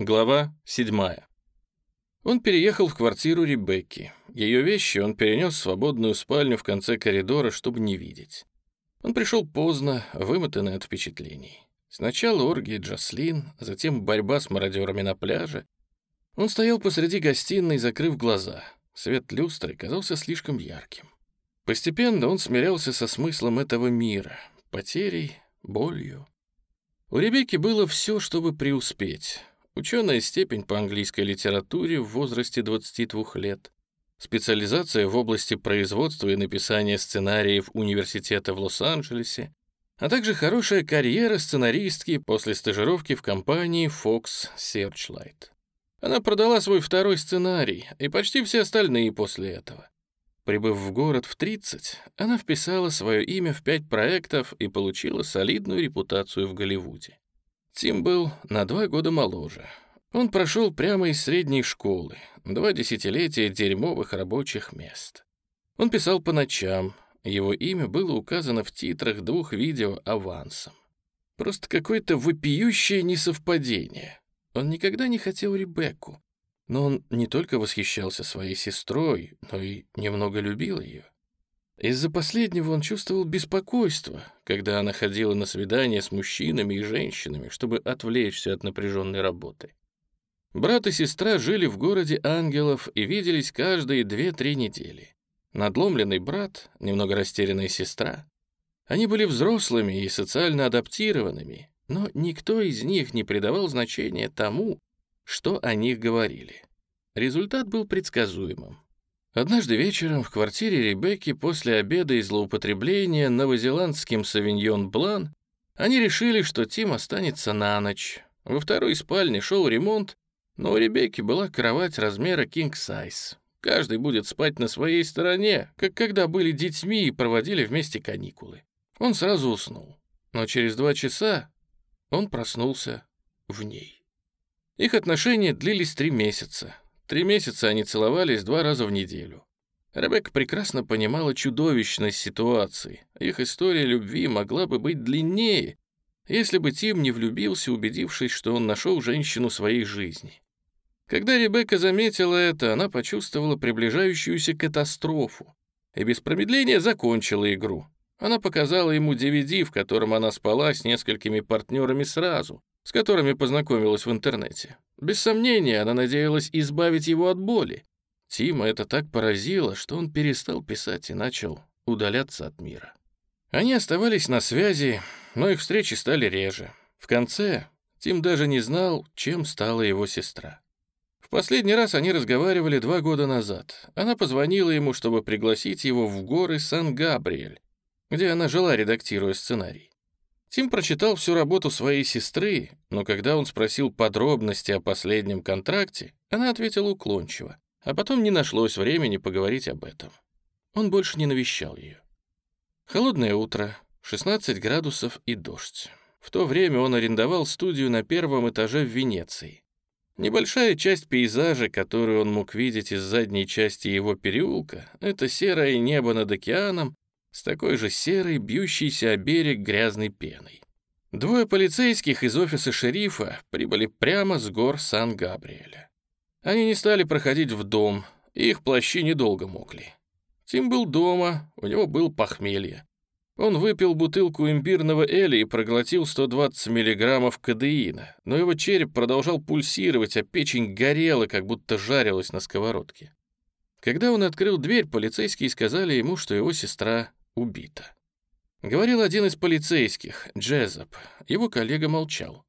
Глава 7. Он переехал в квартиру Ребекки. Ее вещи он перенес в свободную спальню в конце коридора, чтобы не видеть. Он пришел поздно, вымотанный от впечатлений. Сначала оргии Джаслин, затем борьба с мародерами на пляже. Он стоял посреди гостиной, закрыв глаза. Свет люстры казался слишком ярким. Постепенно он смирялся со смыслом этого мира, потерей, болью. У Ребекки было все, чтобы преуспеть. Ученая степень по английской литературе в возрасте 22 лет, специализация в области производства и написания сценариев университета в Лос-Анджелесе, а также хорошая карьера сценаристки после стажировки в компании Fox Searchlight. Она продала свой второй сценарий и почти все остальные после этого. Прибыв в город в 30, она вписала свое имя в пять проектов и получила солидную репутацию в Голливуде. Тим был на два года моложе. Он прошел прямо из средней школы, два десятилетия дерьмовых рабочих мест. Он писал по ночам, его имя было указано в титрах двух видео авансом. Просто какое-то вопиющее несовпадение. Он никогда не хотел Ребекку, но он не только восхищался своей сестрой, но и немного любил ее. Из-за последнего он чувствовал беспокойство, когда она ходила на свидания с мужчинами и женщинами, чтобы отвлечься от напряженной работы. Брат и сестра жили в городе ангелов и виделись каждые две-три недели. Надломленный брат, немного растерянная сестра. Они были взрослыми и социально адаптированными, но никто из них не придавал значения тому, что о них говорили. Результат был предсказуемым. Однажды вечером в квартире Ребекки после обеда и злоупотребления новозеландским савиньон Блан они решили, что Тим останется на ночь. Во второй спальне шел ремонт, но у Ребекки была кровать размера king size. Каждый будет спать на своей стороне, как когда были детьми и проводили вместе каникулы. Он сразу уснул, но через два часа он проснулся в ней. Их отношения длились три месяца. Три месяца они целовались два раза в неделю. Ребекка прекрасно понимала чудовищность ситуации. Их история любви могла бы быть длиннее, если бы Тим не влюбился, убедившись, что он нашел женщину своей жизни. Когда Ребекка заметила это, она почувствовала приближающуюся катастрофу и без промедления закончила игру. Она показала ему DVD, в котором она спала с несколькими партнерами сразу, с которыми познакомилась в интернете. Без сомнения, она надеялась избавить его от боли. Тима это так поразило, что он перестал писать и начал удаляться от мира. Они оставались на связи, но их встречи стали реже. В конце Тим даже не знал, чем стала его сестра. В последний раз они разговаривали два года назад. Она позвонила ему, чтобы пригласить его в горы Сан-Габриэль, где она жила, редактируя сценарий. Тим прочитал всю работу своей сестры, но когда он спросил подробности о последнем контракте, она ответила уклончиво, а потом не нашлось времени поговорить об этом. Он больше не навещал ее. Холодное утро, 16 градусов и дождь. В то время он арендовал студию на первом этаже в Венеции. Небольшая часть пейзажа, которую он мог видеть из задней части его переулка, это серое небо над океаном с такой же серой, бьющейся о берег грязной пеной. Двое полицейских из офиса шерифа прибыли прямо с гор Сан-Габриэля. Они не стали проходить в дом, их плащи недолго мокли. Тим был дома, у него был похмелье. Он выпил бутылку имбирного эля и проглотил 120 миллиграммов кадеина, но его череп продолжал пульсировать, а печень горела, как будто жарилась на сковородке. Когда он открыл дверь, полицейские сказали ему, что его сестра убита. Говорил один из полицейских, Джезоп. Его коллега молчал.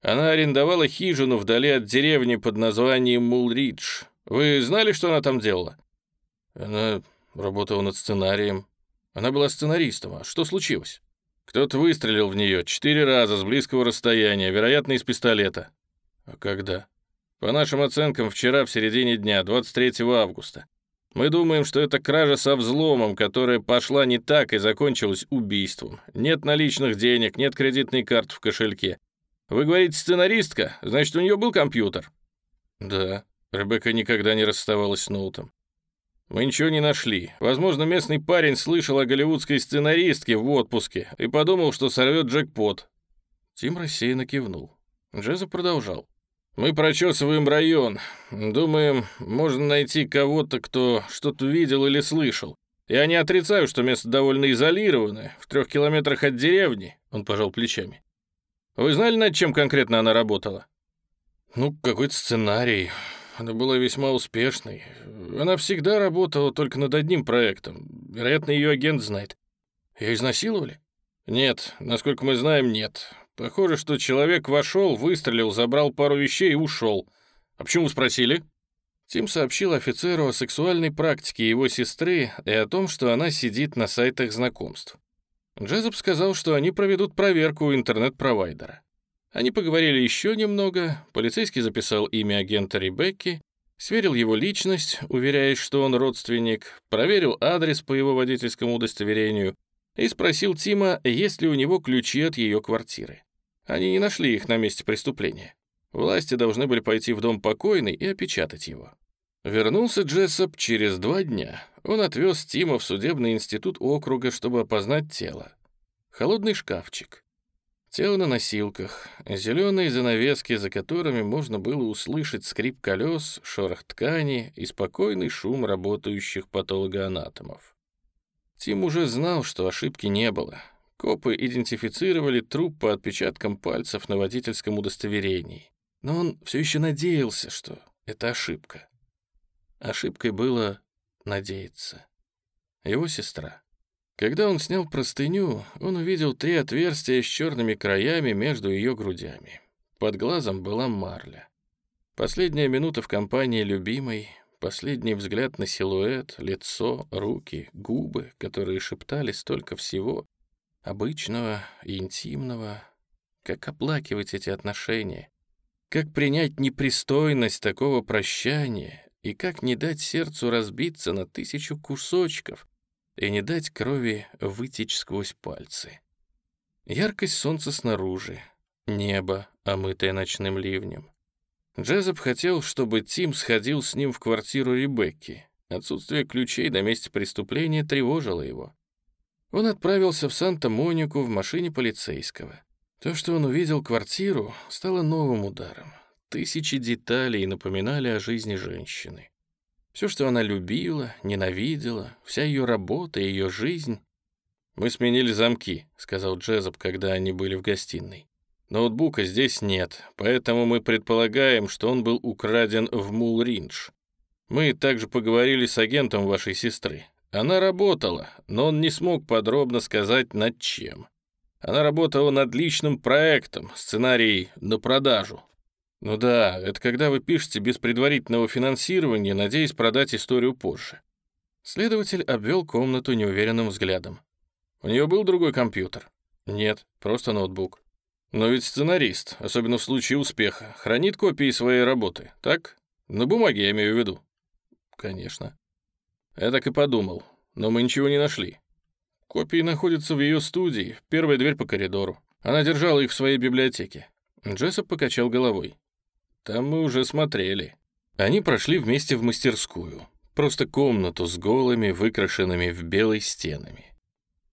Она арендовала хижину вдали от деревни под названием Мулридж. Вы знали, что она там делала? Она работала над сценарием. Она была сценаристом. А что случилось? Кто-то выстрелил в нее четыре раза с близкого расстояния, вероятно, из пистолета. А когда? По нашим оценкам, вчера в середине дня, 23 августа. Мы думаем, что это кража со взломом, которая пошла не так и закончилась убийством. Нет наличных денег, нет кредитной карты в кошельке. Вы говорите, сценаристка? Значит, у нее был компьютер? Да. Ребекка никогда не расставалась с ноутом. Мы ничего не нашли. Возможно, местный парень слышал о голливудской сценаристке в отпуске и подумал, что сорвет джекпот. Тим рассеянно кивнул. Джеза продолжал. Мы прочесываем район. Думаем, можно найти кого-то, кто что-то видел или слышал. Я не отрицаю, что место довольно изолированное, в трех километрах от деревни. Он пожал плечами. Вы знали, над чем конкретно она работала? Ну, какой-то сценарий. Она была весьма успешной. Она всегда работала только над одним проектом. Вероятно, ее агент знает. Ее изнасиловали? Нет, насколько мы знаем, нет. Похоже, что человек вошел, выстрелил, забрал пару вещей и ушел. А почему спросили? Тим сообщил офицеру о сексуальной практике его сестры и о том, что она сидит на сайтах знакомств. Джезеп сказал, что они проведут проверку у интернет-провайдера. Они поговорили еще немного, полицейский записал имя агента Ребекки, сверил его личность, уверяясь, что он родственник, проверил адрес по его водительскому удостоверению и спросил Тима, есть ли у него ключи от ее квартиры. Они не нашли их на месте преступления. Власти должны были пойти в дом покойной и опечатать его. Вернулся Джессоп через два дня. Он отвез Тима в судебный институт округа, чтобы опознать тело. Холодный шкафчик. Тело на носилках, зеленые занавески, за которыми можно было услышать скрип колес, шорох ткани и спокойный шум работающих патологоанатомов. Тим уже знал, что ошибки не было. Копы идентифицировали труп по отпечаткам пальцев на водительском удостоверении. Но он все еще надеялся, что это ошибка. Ошибкой было надеяться. Его сестра. Когда он снял простыню, он увидел три отверстия с черными краями между ее грудями. Под глазом была марля. Последняя минута в компании любимой, последний взгляд на силуэт, лицо, руки, губы, которые шептали столько всего, обычного и интимного. Как оплакивать эти отношения? Как принять непристойность такого прощания и как не дать сердцу разбиться на тысячу кусочков и не дать крови вытечь сквозь пальцы. Яркость солнца снаружи, небо, омытое ночным ливнем. Джезеп хотел, чтобы Тим сходил с ним в квартиру Ребекки. Отсутствие ключей на месте преступления тревожило его. Он отправился в Санта-Монику в машине полицейского. То, что он увидел квартиру, стало новым ударом. Тысячи деталей напоминали о жизни женщины. Все, что она любила, ненавидела, вся ее работа, ее жизнь. «Мы сменили замки», — сказал Джезоп, когда они были в гостиной. «Ноутбука здесь нет, поэтому мы предполагаем, что он был украден в Мулриндж. Мы также поговорили с агентом вашей сестры. Она работала, но он не смог подробно сказать, над чем. Она работала над личным проектом, сценарий на продажу, ну да, это когда вы пишете без предварительного финансирования, надеясь продать историю позже. Следователь обвел комнату неуверенным взглядом. У нее был другой компьютер? Нет, просто ноутбук. Но ведь сценарист, особенно в случае успеха, хранит копии своей работы, так? На бумаге я имею в виду. Конечно. Я так и подумал, но мы ничего не нашли. Копии находятся в ее студии, первая дверь по коридору. Она держала их в своей библиотеке. Джессоп покачал головой. Там мы уже смотрели. Они прошли вместе в мастерскую. Просто комнату с голыми, выкрашенными в белой стенами.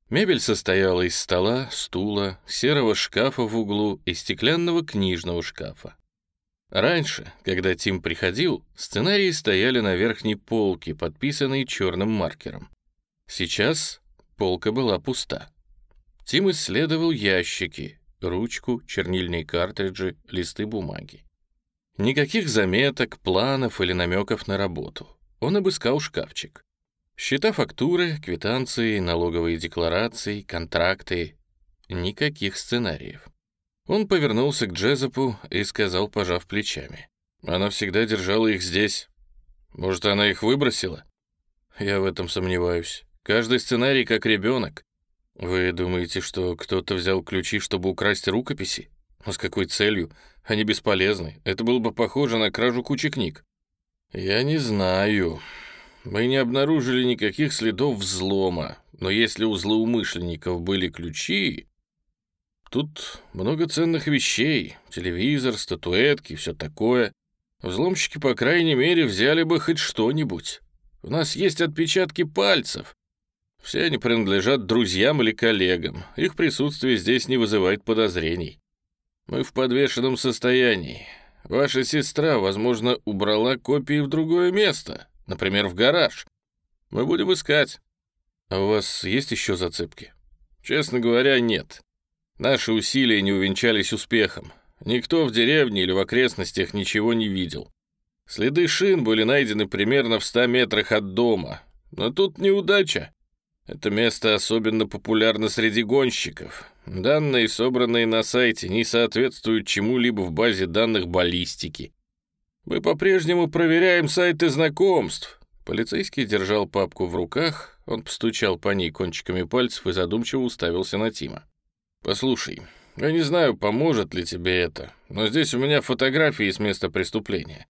Мебель состояла из стола, стула, серого шкафа в углу и стеклянного книжного шкафа. Раньше, когда Тим приходил, сценарии стояли на верхней полке, подписанной черным маркером. Сейчас полка была пуста. Тим исследовал ящики, ручку, чернильные картриджи, листы бумаги. Никаких заметок, планов или намеков на работу. Он обыскал шкафчик. Счета фактуры, квитанции, налоговые декларации, контракты. Никаких сценариев. Он повернулся к Джезепу и сказал, пожав плечами. Она всегда держала их здесь. Может, она их выбросила? Я в этом сомневаюсь. Каждый сценарий как ребенок. Вы думаете, что кто-то взял ключи, чтобы украсть рукописи? А с какой целью? Они бесполезны. Это было бы похоже на кражу кучи книг. Я не знаю. Мы не обнаружили никаких следов взлома. Но если у злоумышленников были ключи... Тут много ценных вещей. Телевизор, статуэтки, все такое. Взломщики, по крайней мере, взяли бы хоть что-нибудь. У нас есть отпечатки пальцев. Все они принадлежат друзьям или коллегам. Их присутствие здесь не вызывает подозрений. Мы в подвешенном состоянии. Ваша сестра, возможно, убрала копии в другое место, например, в гараж. Мы будем искать. А у вас есть еще зацепки? Честно говоря, нет. Наши усилия не увенчались успехом. Никто в деревне или в окрестностях ничего не видел. Следы шин были найдены примерно в 100 метрах от дома. Но тут неудача. Это место особенно популярно среди гонщиков. Данные, собранные на сайте, не соответствуют чему-либо в базе данных баллистики. Мы по-прежнему проверяем сайты знакомств. Полицейский держал папку в руках, он постучал по ней кончиками пальцев и задумчиво уставился на Тима. «Послушай, я не знаю, поможет ли тебе это, но здесь у меня фотографии с места преступления.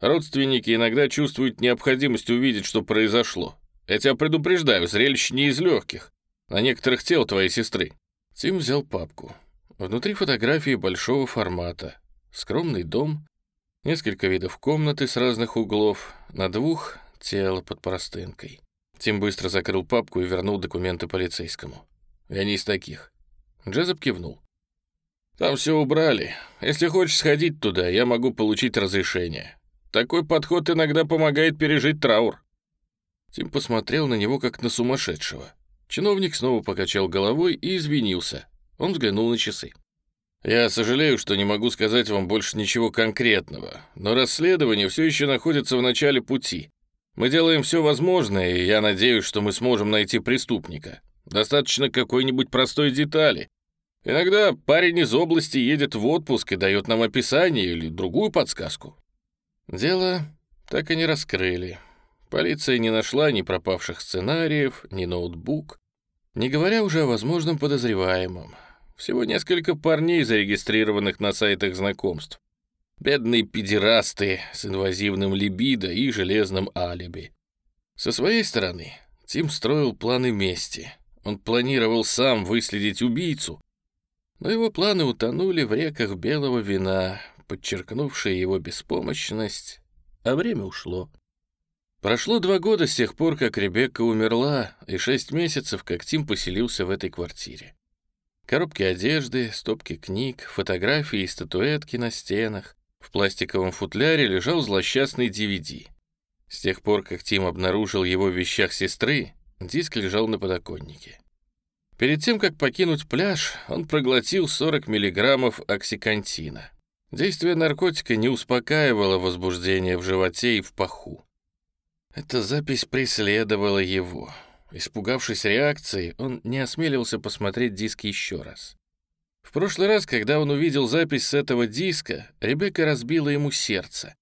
Родственники иногда чувствуют необходимость увидеть, что произошло. Я тебя предупреждаю, зрелище не из легких. На некоторых тел твоей сестры». Тим взял папку. Внутри фотографии большого формата. Скромный дом, несколько видов комнаты с разных углов, на двух — тело под простынкой. Тим быстро закрыл папку и вернул документы полицейскому. «Я не из таких». Джезеп кивнул. «Там все убрали. Если хочешь сходить туда, я могу получить разрешение. Такой подход иногда помогает пережить траур». Тим посмотрел на него, как на сумасшедшего. Чиновник снова покачал головой и извинился. Он взглянул на часы. «Я сожалею, что не могу сказать вам больше ничего конкретного, но расследование все еще находится в начале пути. Мы делаем все возможное, и я надеюсь, что мы сможем найти преступника. Достаточно какой-нибудь простой детали. Иногда парень из области едет в отпуск и дает нам описание или другую подсказку. Дело так и не раскрыли. Полиция не нашла ни пропавших сценариев, ни ноутбук, не говоря уже о возможном подозреваемом. Всего несколько парней, зарегистрированных на сайтах знакомств. Бедные педерасты с инвазивным либидо и железным алиби. Со своей стороны, Тим строил планы мести. Он планировал сам выследить убийцу, но его планы утонули в реках белого вина, подчеркнувшие его беспомощность, а время ушло. Прошло два года с тех пор, как Ребекка умерла, и шесть месяцев, как Тим поселился в этой квартире. Коробки одежды, стопки книг, фотографии и статуэтки на стенах. В пластиковом футляре лежал злосчастный DVD. С тех пор, как Тим обнаружил его в вещах сестры, диск лежал на подоконнике. Перед тем, как покинуть пляж, он проглотил 40 миллиграммов оксикантина. Действие наркотика не успокаивало возбуждение в животе и в паху. Эта запись преследовала его. Испугавшись реакции, он не осмелился посмотреть диск еще раз. В прошлый раз, когда он увидел запись с этого диска, Ребекка разбила ему сердце.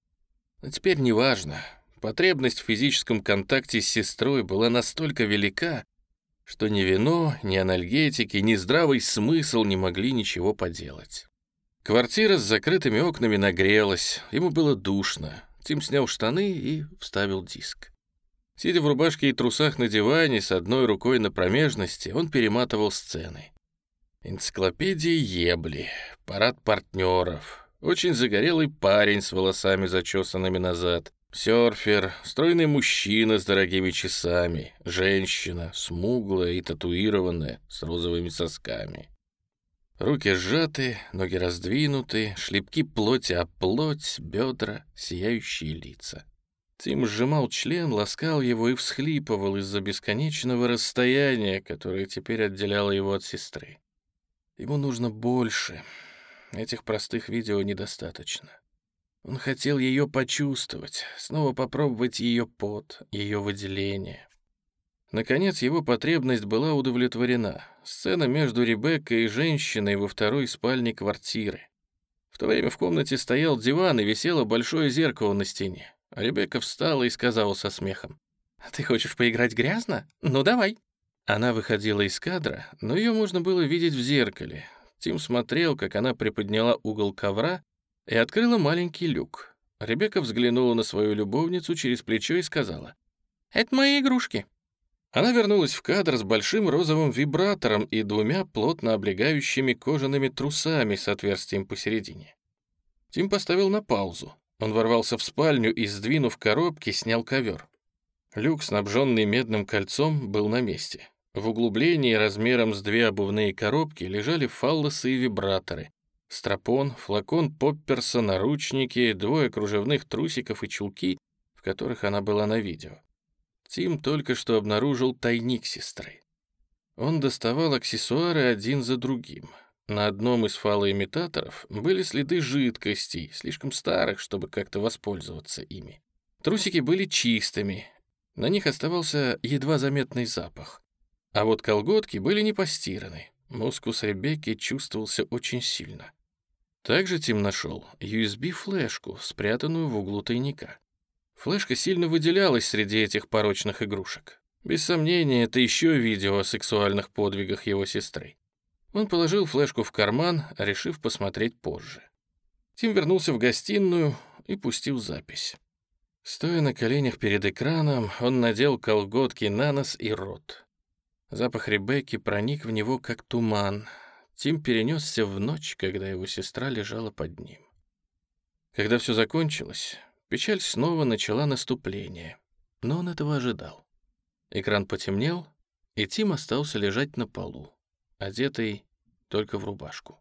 Но теперь неважно. Потребность в физическом контакте с сестрой была настолько велика, что ни вино, ни анальгетики, ни здравый смысл не могли ничего поделать. Квартира с закрытыми окнами нагрелась, ему было душно, Тим снял штаны и вставил диск. Сидя в рубашке и трусах на диване, с одной рукой на промежности, он перематывал сцены. Энциклопедия Ебли, парад партнеров, очень загорелый парень с волосами зачесанными назад, серфер, стройный мужчина с дорогими часами, женщина, смуглая и татуированная, с розовыми сосками. Руки сжаты, ноги раздвинуты, шлепки плоти о плоть, бедра, сияющие лица. Тим сжимал член, ласкал его и всхлипывал из-за бесконечного расстояния, которое теперь отделяло его от сестры. Ему нужно больше. Этих простых видео недостаточно. Он хотел ее почувствовать, снова попробовать ее пот, ее выделение. Наконец, его потребность была удовлетворена. Сцена между Ребеккой и женщиной во второй спальне квартиры. В то время в комнате стоял диван и висело большое зеркало на стене. А Ребекка встала и сказала со смехом. «Ты хочешь поиграть грязно? Ну, давай». Она выходила из кадра, но ее можно было видеть в зеркале. Тим смотрел, как она приподняла угол ковра и открыла маленький люк. Ребекка взглянула на свою любовницу через плечо и сказала. «Это мои игрушки». Она вернулась в кадр с большим розовым вибратором и двумя плотно облегающими кожаными трусами с отверстием посередине. Тим поставил на паузу. Он ворвался в спальню и, сдвинув коробки, снял ковер. Люк, снабженный медным кольцом, был на месте. В углублении размером с две обувные коробки лежали фаллосы и вибраторы. Стропон, флакон Попперса, наручники, двое кружевных трусиков и чулки, в которых она была на видео. Тим только что обнаружил тайник сестры. Он доставал аксессуары один за другим. На одном из фалоимитаторов были следы жидкостей, слишком старых, чтобы как-то воспользоваться ими. Трусики были чистыми, на них оставался едва заметный запах. А вот колготки были не постираны. Мускус Ребекки чувствовался очень сильно. Также Тим нашел USB-флешку, спрятанную в углу тайника. Флешка сильно выделялась среди этих порочных игрушек. Без сомнения, это еще видео о сексуальных подвигах его сестры. Он положил флешку в карман, решив посмотреть позже. Тим вернулся в гостиную и пустил запись. Стоя на коленях перед экраном, он надел колготки на нос и рот. Запах Ребекки проник в него, как туман, Тим перенесся в ночь, когда его сестра лежала под ним. Когда все закончилось, печаль снова начала наступление, но он этого ожидал. Экран потемнел, и Тим остался лежать на полу, одетый только в рубашку.